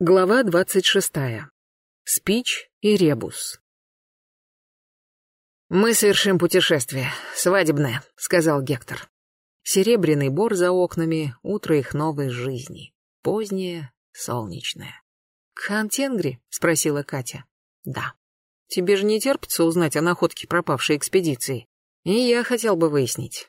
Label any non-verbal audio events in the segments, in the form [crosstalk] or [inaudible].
Глава двадцать шестая. Спич и ребус. «Мы совершим путешествие. Свадебное», — сказал Гектор. Серебряный бор за окнами, утро их новой жизни. Позднее, солнечное. «Хантенгри?» — спросила Катя. «Да. Тебе же не терпится узнать о находке пропавшей экспедиции. И я хотел бы выяснить.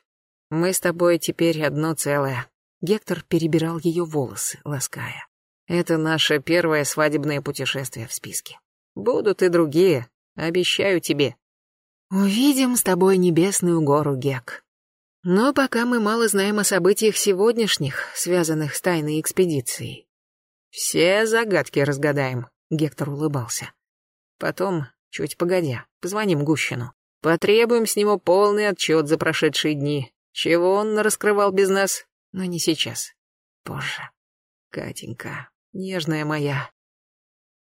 Мы с тобой теперь одно целое». Гектор перебирал ее волосы, лаская. Это наше первое свадебное путешествие в списке. Будут и другие, обещаю тебе. Увидим с тобой небесную гору Гек. Но пока мы мало знаем о событиях сегодняшних, связанных с тайной экспедицией. Все загадки разгадаем, Гектор улыбался. Потом, чуть погодя, позвоним Гущину. Потребуем с него полный отчет за прошедшие дни. Чего он раскрывал без нас? Но не сейчас. Позже. Катенька, Нежная моя.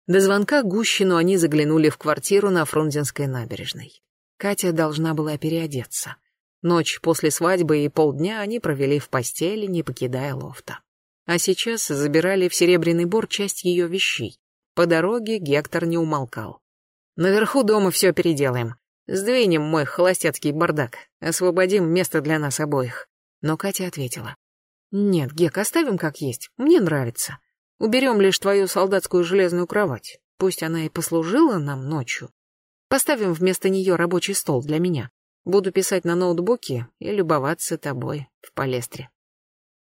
До звонка Гущину они заглянули в квартиру на Фрунзенской набережной. Катя должна была переодеться. Ночь после свадьбы и полдня они провели в постели, не покидая лофта. А сейчас забирали в Серебряный Бор часть ее вещей. По дороге Гектор не умолкал. «Наверху дома все переделаем. Сдвинем мой холостяцкий бардак. Освободим место для нас обоих». Но Катя ответила. «Нет, Гек, оставим как есть. Мне нравится. Уберем лишь твою солдатскую железную кровать. Пусть она и послужила нам ночью. Поставим вместо нее рабочий стол для меня. Буду писать на ноутбуке и любоваться тобой в палестре.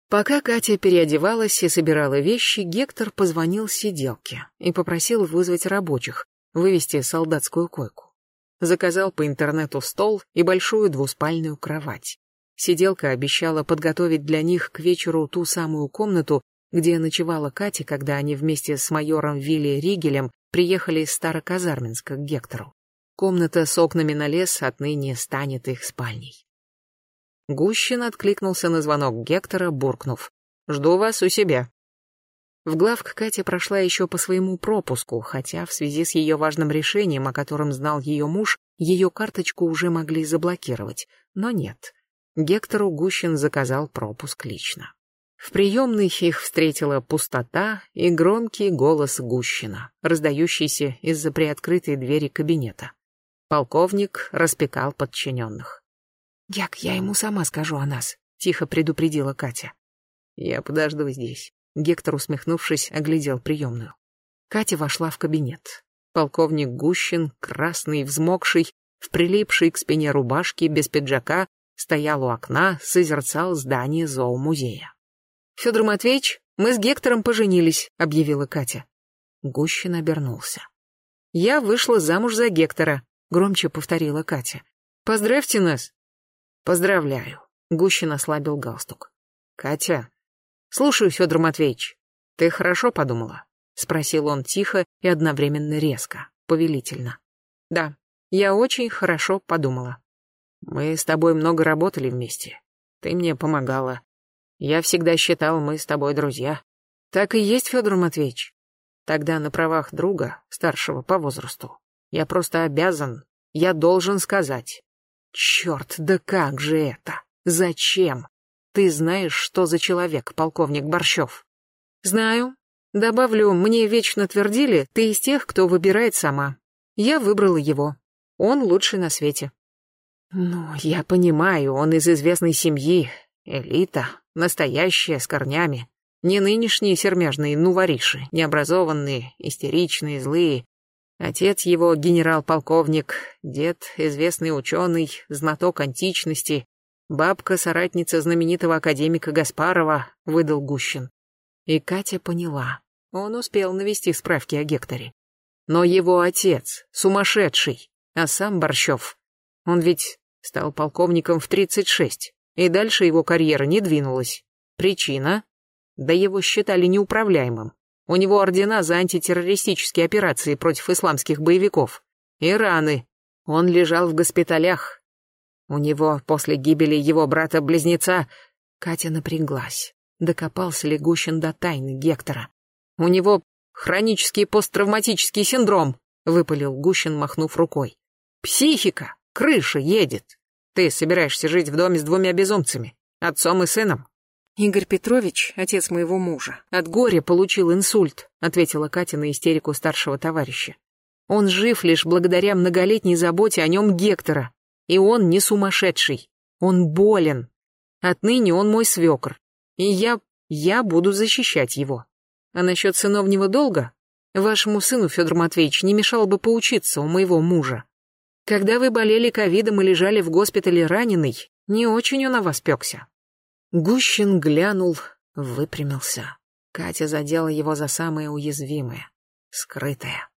Пока Катя переодевалась и собирала вещи, Гектор позвонил сиделке и попросил вызвать рабочих, вывести солдатскую койку. Заказал по интернету стол и большую двуспальную кровать. Сиделка обещала подготовить для них к вечеру ту самую комнату, где ночевала Катя, когда они вместе с майором Вилли Ригелем приехали из Староказарминска к Гектору. Комната с окнами на лес отныне станет их спальней. Гущин откликнулся на звонок Гектора, буркнув. «Жду вас у себя». В главк Катя прошла еще по своему пропуску, хотя в связи с ее важным решением, о котором знал ее муж, ее карточку уже могли заблокировать. Но нет. Гектору Гущин заказал пропуск лично. В приемной их встретила пустота и громкий голос Гущина, раздающийся из-за приоткрытой двери кабинета. Полковник распекал подчиненных. «Як, я ему сама скажу о нас», — тихо предупредила Катя. «Я подожду здесь». Гектор, усмехнувшись, оглядел приемную. Катя вошла в кабинет. Полковник Гущин, красный, взмокший, в прилипшей к спине рубашке, без пиджака, стоял у окна, созерцал здание зоомузея. Федор Матвеевич, мы с Гектором поженились», — объявила Катя. Гущин обернулся. «Я вышла замуж за Гектора», — громче повторила Катя. «Поздравьте нас». «Поздравляю», — Гущин ослабил галстук. «Катя, слушаю, Федор Матвеевич, ты хорошо подумала?» — спросил он тихо и одновременно резко, повелительно. «Да, я очень хорошо подумала. Мы с тобой много работали вместе. Ты мне помогала. Я всегда считал, мы с тобой друзья. Так и есть, Федор Матвеевич. Тогда на правах друга, старшего по возрасту, я просто обязан, я должен сказать. Черт, да как же это? Зачем? Ты знаешь, что за человек, полковник Борщев? Знаю. Добавлю, мне вечно твердили, ты из тех, кто выбирает сама. Я выбрала его. Он лучший на свете. Ну, я понимаю, он из известной семьи, элита, Настоящие, с корнями. Не нынешние сермяжные нувориши, необразованные, истеричные, злые. Отец его генерал-полковник, дед известный ученый, знаток античности, бабка соратница знаменитого академика Гаспарова, выдал Гущин. И Катя поняла. Он успел навести справки о Гекторе. Но его отец, сумасшедший, а сам Борщев, он ведь стал полковником в 36. И дальше его карьера не двинулась. Причина? Да его считали неуправляемым. У него ордена за антитеррористические операции против исламских боевиков. И раны. Он лежал в госпиталях. У него после гибели его брата-близнеца... Катя напряглась. Докопался ли Гущин до тайны Гектора. У него хронический посттравматический синдром, выпалил Гущин, махнув рукой. Психика, крыша едет. Ты собираешься жить в доме с двумя безумцами, отцом и сыном? Игорь Петрович, отец моего мужа, от горя получил инсульт, ответила Катя на истерику старшего товарища. Он жив лишь благодаря многолетней заботе о нем Гектора. И он не сумасшедший. Он болен. Отныне он мой свекр. И я... я буду защищать его. А насчет сыновнего долга? Вашему сыну, Федор Матвеевич, не мешало бы поучиться у моего мужа. Когда вы болели ковидом и лежали в госпитале раненый, не очень он о вас пекся. Гущин глянул, выпрямился. Катя задела его за самое уязвимое, скрытое.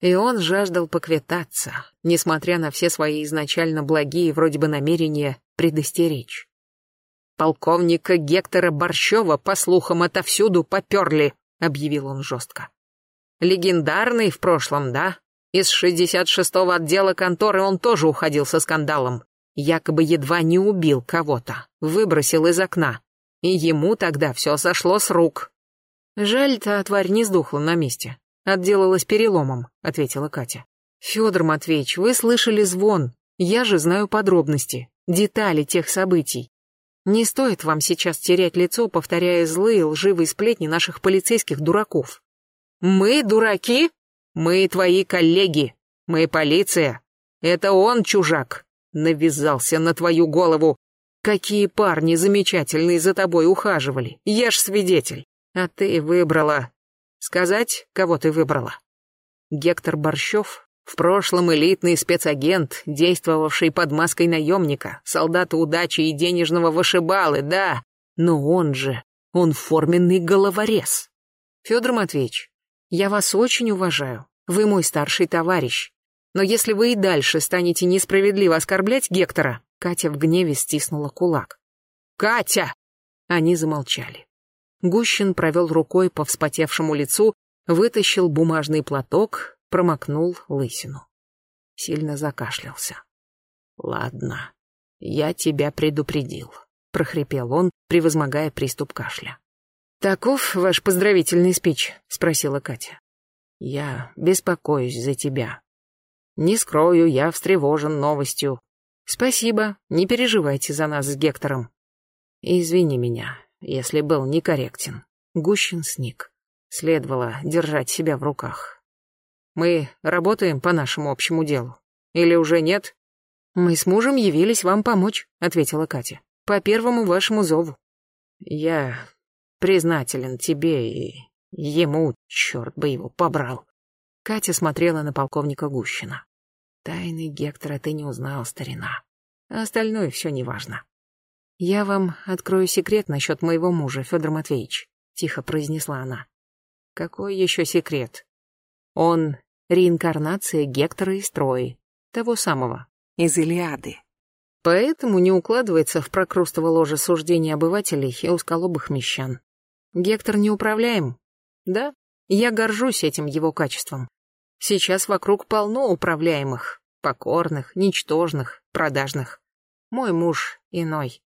И он жаждал поквитаться, несмотря на все свои изначально благие вроде бы намерения предостеречь. «Полковника Гектора Борщева, по слухам, отовсюду поперли», — объявил он жестко. «Легендарный в прошлом, да? Из 66-го отдела конторы он тоже уходил со скандалом. Якобы едва не убил кого-то, выбросил из окна. И ему тогда все сошло с рук. Жаль, та тварь не сдохла на месте. Отделалась переломом, ответила Катя. Федор Матвеевич, вы слышали звон. Я же знаю подробности, детали тех событий. Не стоит вам сейчас терять лицо, повторяя злые лживые сплетни наших полицейских дураков. Мы дураки? Мы твои коллеги. Мы полиция. Это он чужак навязался на твою голову. Какие парни замечательные за тобой ухаживали, я ж свидетель. А ты выбрала... Сказать, кого ты выбрала? Гектор Борщев, в прошлом элитный спецагент, действовавший под маской наемника, солдата удачи и денежного вышибалы, да, но он же, он форменный головорез. Федор Матвеевич, я вас очень уважаю, вы мой старший товарищ, но если вы и дальше станете несправедливо оскорблять Гектора, Катя в гневе стиснула кулак. Катя! Они замолчали. Гущин провел рукой по вспотевшему лицу, вытащил бумажный платок, промокнул лысину. Сильно закашлялся. Ладно, я тебя предупредил, прохрипел он, превозмогая приступ кашля. Таков ваш поздравительный спич, спросила Катя. Я беспокоюсь за тебя, не скрою, я встревожен новостью. Спасибо, не переживайте за нас с Гектором. Извини меня, если был некорректен. Гущин сник. Следовало держать себя в руках. Мы работаем по нашему общему делу. Или уже нет? Мы с мужем явились вам помочь, ответила Катя. По первому вашему зову. Я признателен тебе и ему, черт бы его побрал. Катя смотрела на полковника Гущина. Тайны Гектора ты не узнал, старина. А остальное все неважно. Я вам открою секрет насчет моего мужа, Федор Матвеевич, тихо произнесла она. Какой еще секрет? Он реинкарнация Гектора из Трои, того самого, из Илиады. Поэтому не укладывается в прокрустово ложе суждений обывателей и узколобых мещан. Гектор неуправляем. Да, я горжусь этим его качеством. Сейчас вокруг полно управляемых, покорных, ничтожных, продажных. Мой муж иной.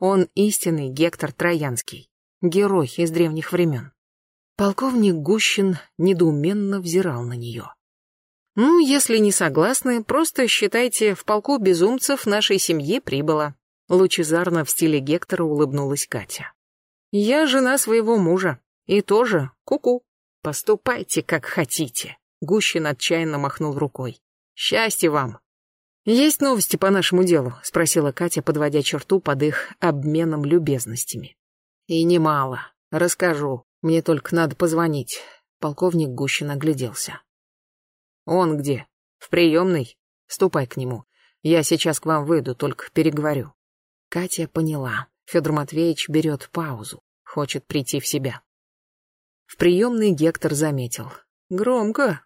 Он истинный Гектор Троянский, герой из древних времен. Полковник Гущин недоуменно взирал на нее. «Ну, если не согласны, просто считайте, в полку безумцев нашей семьи прибыло». Лучезарно в стиле Гектора улыбнулась Катя. «Я жена своего мужа. И тоже ку-ку. Поступайте, как хотите». Гущин отчаянно махнул рукой. «Счастья вам!» «Есть новости по нашему делу?» — спросила Катя, подводя черту под их обменом любезностями. «И немало. Расскажу. Мне только надо позвонить». Полковник Гущин огляделся. «Он где? В приемной? Ступай к нему. Я сейчас к вам выйду, только переговорю». Катя поняла. Федор Матвеевич берет паузу, хочет прийти в себя. В приемной Гектор заметил. «Громко.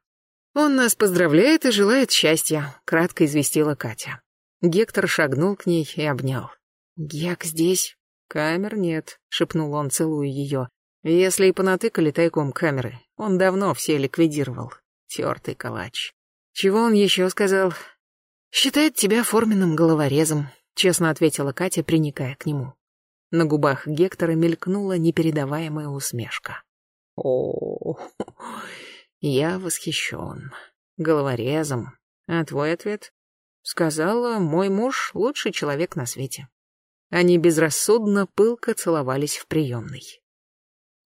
«Он нас поздравляет и желает счастья», — кратко известила Катя. Гектор шагнул к ней и обнял. «Гек здесь?» «Камер нет», — шепнул он, целуя ее. «Если и понатыкали тайком камеры, он давно все ликвидировал. Тертый калач». «Чего он еще сказал?» «Считает тебя форменным головорезом», — честно ответила Катя, приникая к нему. На губах Гектора мелькнула непередаваемая усмешка. «О, я восхищен. Головорезом. А твой ответ? Сказала, мой муж лучший человек на свете. Они безрассудно пылко целовались в приемной.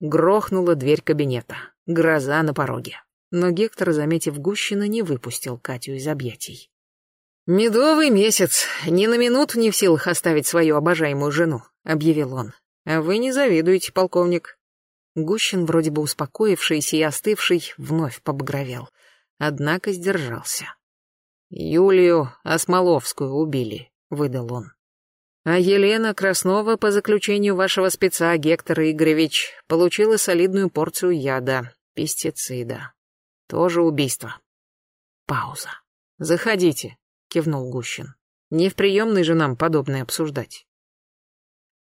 Грохнула дверь кабинета. Гроза на пороге. Но Гектор, заметив Гущина, не выпустил Катю из объятий. «Медовый месяц. Ни на минуту не в силах оставить свою обожаемую жену», — объявил он. «А вы не завидуете, полковник». Гущин, вроде бы успокоившийся и остывший, вновь побагровел. Однако сдержался. «Юлию Осмоловскую убили», — выдал он. «А Елена Краснова, по заключению вашего спеца Гектора Игоревич, получила солидную порцию яда, пестицида. Тоже убийство». Пауза. «Заходите», — кивнул Гущин. «Не в приемной же нам подобное обсуждать».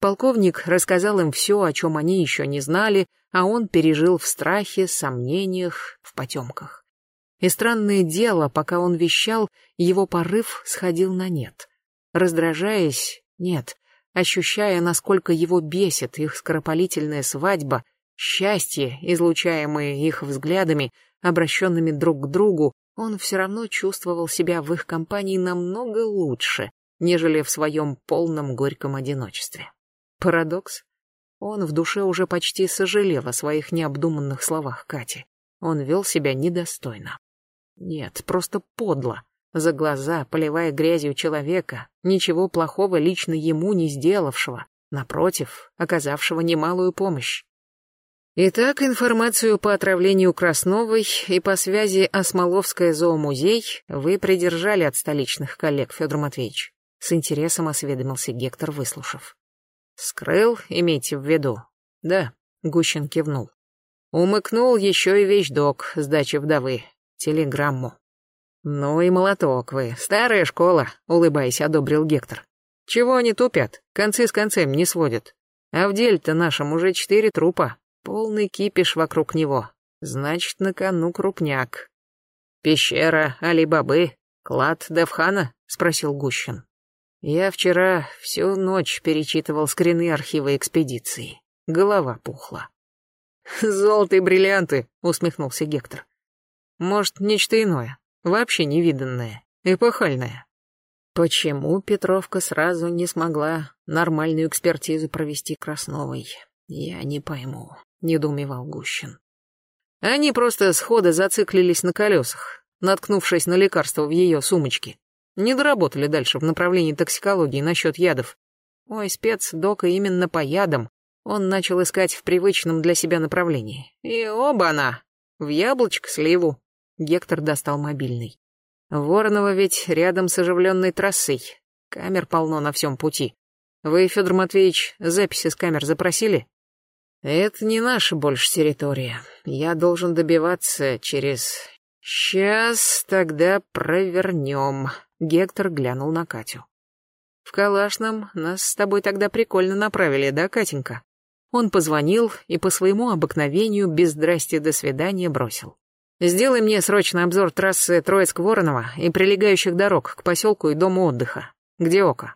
Полковник рассказал им все, о чем они еще не знали, а он пережил в страхе, сомнениях, в потемках. И странное дело, пока он вещал, его порыв сходил на нет. Раздражаясь, нет, ощущая, насколько его бесит их скоропалительная свадьба, счастье, излучаемое их взглядами, обращенными друг к другу, он все равно чувствовал себя в их компании намного лучше, нежели в своем полном горьком одиночестве. Парадокс? Он в душе уже почти сожалел о своих необдуманных словах Кати. Он вел себя недостойно. Нет, просто подло. За глаза, поливая грязью человека, ничего плохого лично ему не сделавшего, напротив, оказавшего немалую помощь. Итак, информацию по отравлению Красновой и по связи Осмоловская зоомузей вы придержали от столичных коллег, Федор Матвеевич. С интересом осведомился Гектор, выслушав. Скрыл, имейте в виду. Да, Гущин кивнул. Умыкнул еще и вещдок сдачи вдовы, телеграмму. «Ну и молоток вы, старая школа», — улыбаясь, одобрил Гектор. «Чего они тупят? Концы с концем не сводят. А в деле-то нашем уже четыре трупа, полный кипиш вокруг него. Значит, на кону крупняк». «Пещера Али-Бабы, клад Девхана?» — спросил Гущин. «Я вчера всю ночь перечитывал скрины архива экспедиции. Голова пухла». «Золотые бриллианты», — усмехнулся Гектор. Может, нечто иное, вообще невиданное, эпохальное. Почему Петровка сразу не смогла нормальную экспертизу провести Красновой? Я не пойму, недоумевал Гущин. Они просто схода зациклились на колесах, наткнувшись на лекарство в ее сумочке. Не доработали дальше в направлении токсикологии насчет ядов. Ой, спец Дока именно по ядам. Он начал искать в привычном для себя направлении. И оба-на! В яблочко сливу. Гектор достал мобильный. Воронова ведь рядом с оживленной трассой. Камер полно на всем пути. Вы, Федор Матвеевич, записи с камер запросили? Это не наша больше территория. Я должен добиваться через... Сейчас тогда провернем. Гектор глянул на Катю. В Калашном нас с тобой тогда прикольно направили, да, Катенька? Он позвонил и по своему обыкновению без здрасти до свидания бросил. Сделай мне срочно обзор трассы Троицк-Воронова и прилегающих дорог к поселку и дому отдыха. Где око?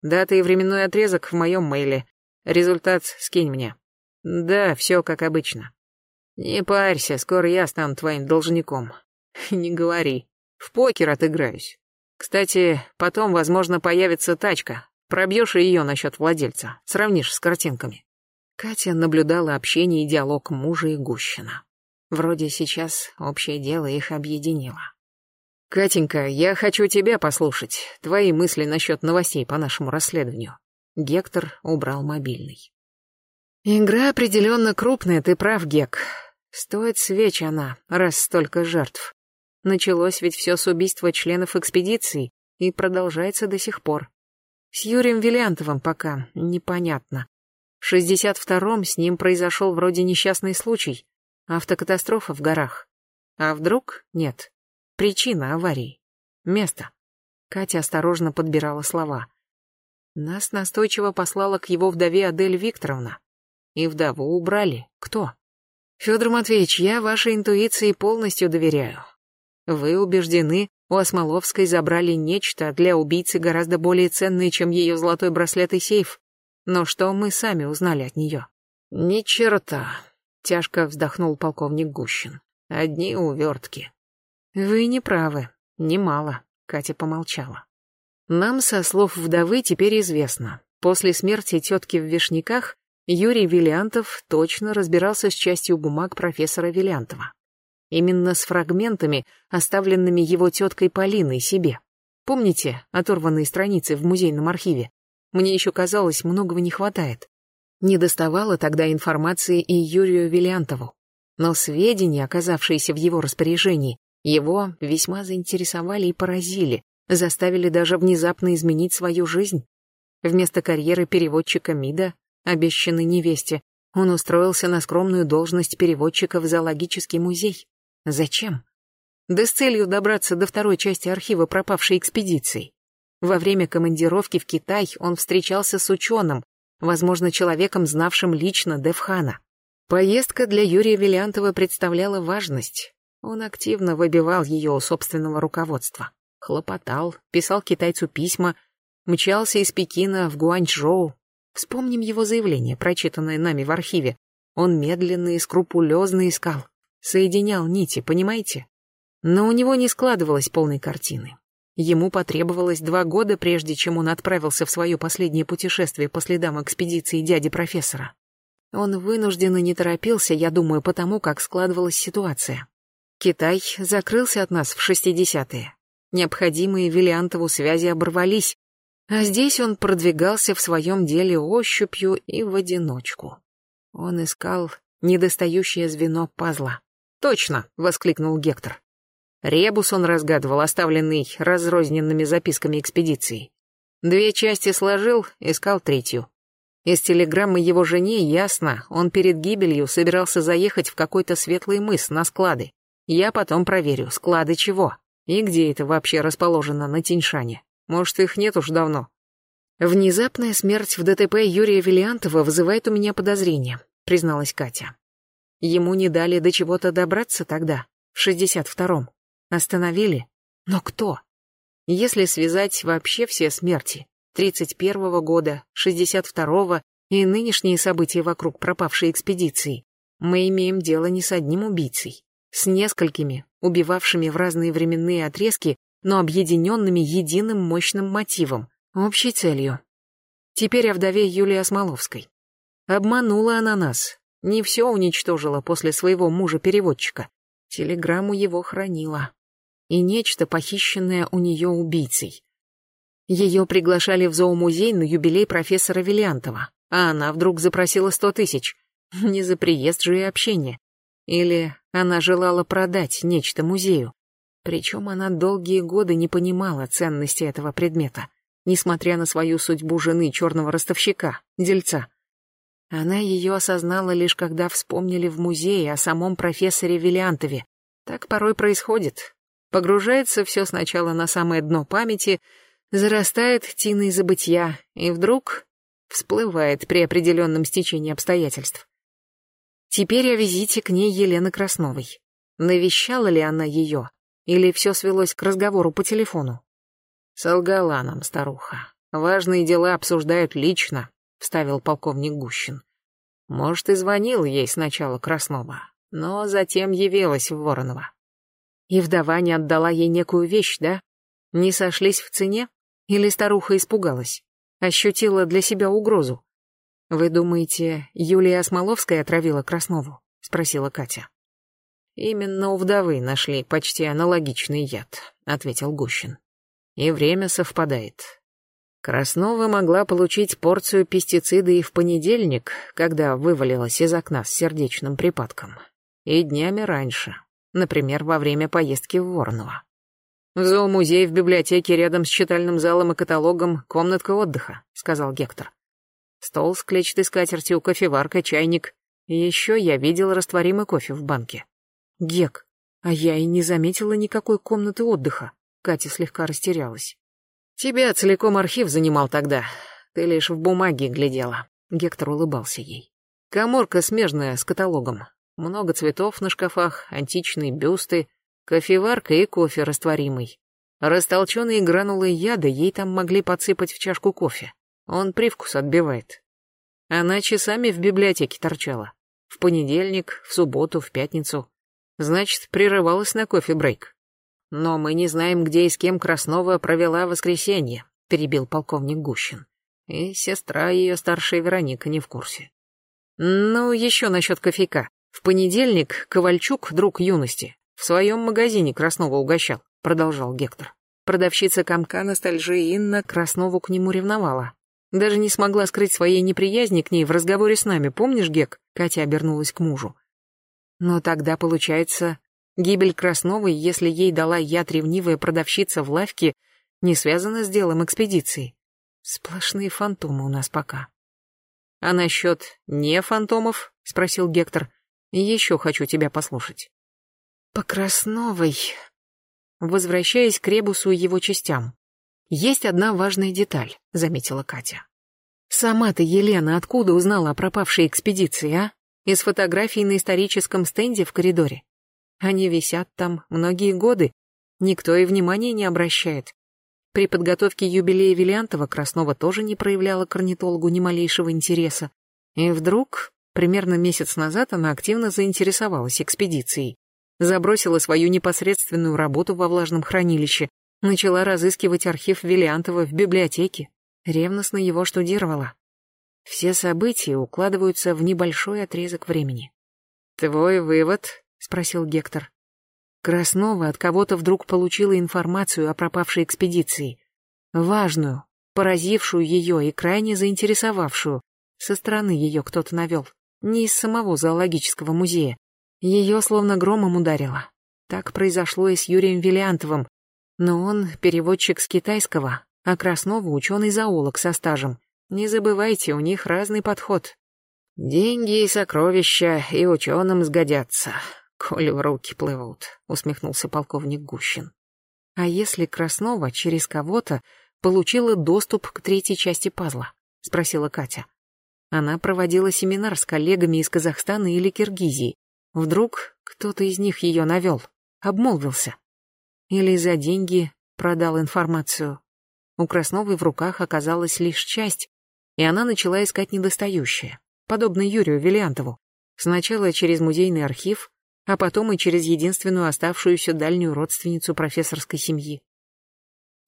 Дата и временной отрезок в моем мейле. Результат скинь мне. Да, все как обычно. Не парься, скоро я стану твоим должником. Не говори. В покер отыграюсь. Кстати, потом, возможно, появится тачка. Пробьешь ее насчет владельца. Сравнишь с картинками. Катя наблюдала общение и диалог мужа и Гущина. Вроде сейчас общее дело их объединило. «Катенька, я хочу тебя послушать. Твои мысли насчет новостей по нашему расследованию». Гектор убрал мобильный. «Игра определенно крупная, ты прав, Гек. Стоит свеч она, раз столько жертв. Началось ведь все с убийства членов экспедиции и продолжается до сих пор. С Юрием Виллиантовым пока непонятно. В 62-м с ним произошел вроде несчастный случай, Автокатастрофа в горах. А вдруг нет? Причина аварии. Место. Катя осторожно подбирала слова. Нас настойчиво послала к его вдове Адель Викторовна. И вдову убрали. Кто? Федор Матвеевич, я вашей интуиции полностью доверяю. Вы убеждены, у Осмоловской забрали нечто для убийцы гораздо более ценное, чем ее золотой браслет и сейф. Но что мы сами узнали от нее? Ни черта. Тяжко вздохнул полковник Гущин. Одни увертки. Вы не правы. Немало. Катя помолчала. Нам со слов вдовы теперь известно. После смерти тетки в Вишняках Юрий Виллиантов точно разбирался с частью бумаг профессора Виллиантова. Именно с фрагментами, оставленными его теткой Полиной себе. Помните оторванные страницы в музейном архиве? Мне еще казалось, многого не хватает. Не доставало тогда информации и Юрию Виллиантову. Но сведения, оказавшиеся в его распоряжении, его весьма заинтересовали и поразили, заставили даже внезапно изменить свою жизнь. Вместо карьеры переводчика МИДа, обещанной невесте, он устроился на скромную должность переводчика в зоологический музей. Зачем? Да с целью добраться до второй части архива пропавшей экспедиции. Во время командировки в Китай он встречался с ученым, возможно, человеком, знавшим лично Девхана. Поездка для Юрия Виллиантова представляла важность. Он активно выбивал ее у собственного руководства. Хлопотал, писал китайцу письма, мчался из Пекина в Гуанчжоу. Вспомним его заявление, прочитанное нами в архиве. Он медленно и скрупулезно искал, соединял нити, понимаете? Но у него не складывалось полной картины. Ему потребовалось два года, прежде чем он отправился в свое последнее путешествие по следам экспедиции дяди профессора. Он вынужденно не торопился, я думаю, потому как складывалась ситуация. Китай закрылся от нас в 60-е. Необходимые Виллиантову связи оборвались, а здесь он продвигался в своем деле ощупью и в одиночку. Он искал недостающее звено пазла. «Точно!» — воскликнул Гектор. Ребус он разгадывал, оставленный разрозненными записками экспедиции. Две части сложил, искал третью. Из телеграммы его жене ясно, он перед гибелью собирался заехать в какой-то светлый мыс на склады. Я потом проверю, склады чего, и где это вообще расположено на Тиньшане. Может, их нет уж давно. Внезапная смерть в ДТП Юрия Виллиантова вызывает у меня подозрения, призналась Катя. Ему не дали до чего-то добраться тогда, в 62-м. Остановили? Но кто? Если связать вообще все смерти, 31-го года, 62-го и нынешние события вокруг пропавшей экспедиции, мы имеем дело не с одним убийцей, с несколькими, убивавшими в разные временные отрезки, но объединенными единым мощным мотивом, общей целью. Теперь о вдове Юлии Осмоловской. Обманула она нас, не все уничтожила после своего мужа-переводчика. Телеграмму его хранила и нечто, похищенное у нее убийцей. Ее приглашали в зоомузей на юбилей профессора Виллиантова, а она вдруг запросила сто тысяч. [laughs] Не за приезд же и общение. Или она желала продать нечто музею. Причем она долгие годы не понимала ценности этого предмета, несмотря на свою судьбу жены черного ростовщика, дельца. Она ее осознала лишь когда вспомнили в музее о самом профессоре Виллиантове. Так порой происходит, Погружается все сначала на самое дно памяти, зарастает тиной забытья, и вдруг всплывает при определенном стечении обстоятельств. Теперь о визите к ней Елены Красновой. Навещала ли она ее, или все свелось к разговору по телефону? Солгала нам старуха. Важные дела обсуждают лично, вставил полковник Гущин. Может, и звонил ей сначала Краснова, но затем явилась в Воронова. И вдова не отдала ей некую вещь, да? Не сошлись в цене? Или старуха испугалась? Ощутила для себя угрозу? «Вы думаете, Юлия Осмоловская отравила Краснову?» — спросила Катя. «Именно у вдовы нашли почти аналогичный яд», — ответил Гущин. «И время совпадает. Краснова могла получить порцию пестицида и в понедельник, когда вывалилась из окна с сердечным припадком, и днями раньше, например, во время поездки в Воронова. «В зоомузей в библиотеке рядом с читальным залом и каталогом комнатка отдыха», — сказал Гектор. «Стол с клетчатой скатертью, кофеварка, чайник. Еще я видел растворимый кофе в банке». «Гек, а я и не заметила никакой комнаты отдыха», — Катя слегка растерялась. «Тебя целиком архив занимал тогда. Ты лишь в бумаге глядела». Гектор улыбался ей. «Коморка смежная с каталогом. Много цветов на шкафах, античные бюсты, кофеварка и кофе растворимый. Растолченные гранулы яда ей там могли подсыпать в чашку кофе. Он привкус отбивает. Она часами в библиотеке торчала. В понедельник, в субботу, в пятницу. Значит, прерывалась на кофе-брейк. Но мы не знаем, где и с кем Краснова провела воскресенье, перебил полковник Гущин. И сестра ее старшая Вероника не в курсе. Ну, еще насчет кофейка. В понедельник Ковальчук, друг юности, в своем магазине Краснова угощал, продолжал Гектор. Продавщица комка ностальжи Инна Краснову к нему ревновала. Даже не смогла скрыть своей неприязни к ней в разговоре с нами, помнишь, Гек? Катя обернулась к мужу. Но тогда, получается, гибель Красновой, если ей дала яд ревнивая продавщица в лавке, не связана с делом экспедиции. Сплошные фантомы у нас пока. А насчет не фантомов? Спросил Гектор. Еще хочу тебя послушать. По Красновой... Возвращаясь к Ребусу и его частям. Есть одна важная деталь, заметила Катя. Сама-то Елена откуда узнала о пропавшей экспедиции, а? Из фотографий на историческом стенде в коридоре. Они висят там многие годы. Никто и внимания не обращает. При подготовке юбилея Виллиантова Краснова тоже не проявляла к орнитологу ни малейшего интереса. И вдруг, примерно месяц назад, она активно заинтересовалась экспедицией. Забросила свою непосредственную работу во влажном хранилище, начала разыскивать архив Виллиантова в библиотеке, ревностно его штудировала. Все события укладываются в небольшой отрезок времени. «Твой вывод?» — спросил Гектор. Краснова от кого-то вдруг получила информацию о пропавшей экспедиции. Важную, поразившую ее и крайне заинтересовавшую. Со стороны ее кто-то навел. Не из самого зоологического музея. Ее словно громом ударило. Так произошло и с Юрием Виллиантовым. Но он переводчик с китайского, а Краснова ученый-зоолог со стажем. Не забывайте, у них разный подход. Деньги и сокровища и ученым сгодятся, коли в руки плывут», — усмехнулся полковник Гущин. «А если Краснова через кого-то получила доступ к третьей части пазла?» — спросила Катя. Она проводила семинар с коллегами из Казахстана или Киргизии. Вдруг кто-то из них ее навел, обмолвился. Или за деньги продал информацию. У Красновой в руках оказалась лишь часть, и она начала искать недостающее, подобно Юрию Виллиантову. Сначала через музейный архив, а потом и через единственную оставшуюся дальнюю родственницу профессорской семьи.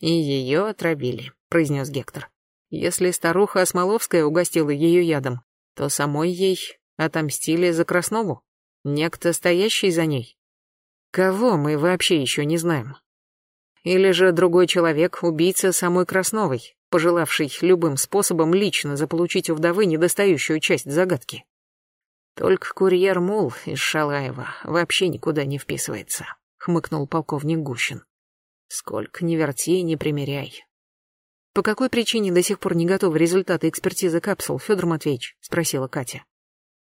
«И ее отравили», — произнес Гектор. «Если старуха Осмоловская угостила ее ядом, то самой ей отомстили за Краснову, некто стоящий за ней. Кого мы вообще еще не знаем? Или же другой человек, убийца самой Красновой, пожелавший любым способом лично заполучить у вдовы недостающую часть загадки. Только курьер Мул из Шалаева вообще никуда не вписывается, хмыкнул полковник Гущин. Сколько ни верти, не примеряй. По какой причине до сих пор не готовы результаты экспертизы капсул, Федор Матвеевич? спросила Катя.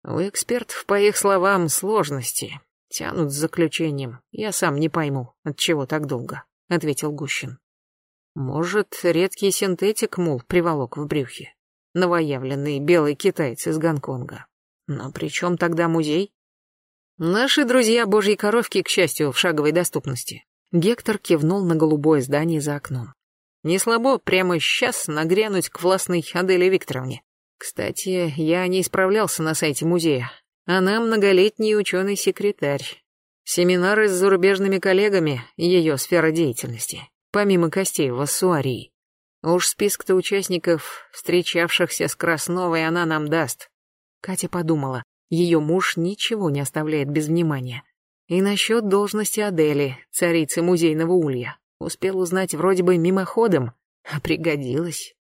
У экспертов, по их словам, сложности. Тянут с заключением. Я сам не пойму, от чего так долго, ответил Гущин. Может, редкий синтетик, мул, приволок в брюхе. Новоявленный белый китаец из Гонконга. Но при чем тогда музей? Наши друзья божьи коровки, к счастью, в шаговой доступности. Гектор кивнул на голубое здание за окном. Не слабо прямо сейчас нагрянуть к властной Аделе Викторовне. Кстати, я не исправлялся на сайте музея. Она многолетний ученый-секретарь. Семинары с зарубежными коллегами — ее сфера деятельности, помимо костей в Ассуарии. Уж список-то участников, встречавшихся с Красновой, она нам даст. Катя подумала, ее муж ничего не оставляет без внимания. И насчет должности Адели, царицы музейного улья, успел узнать вроде бы мимоходом, а пригодилось.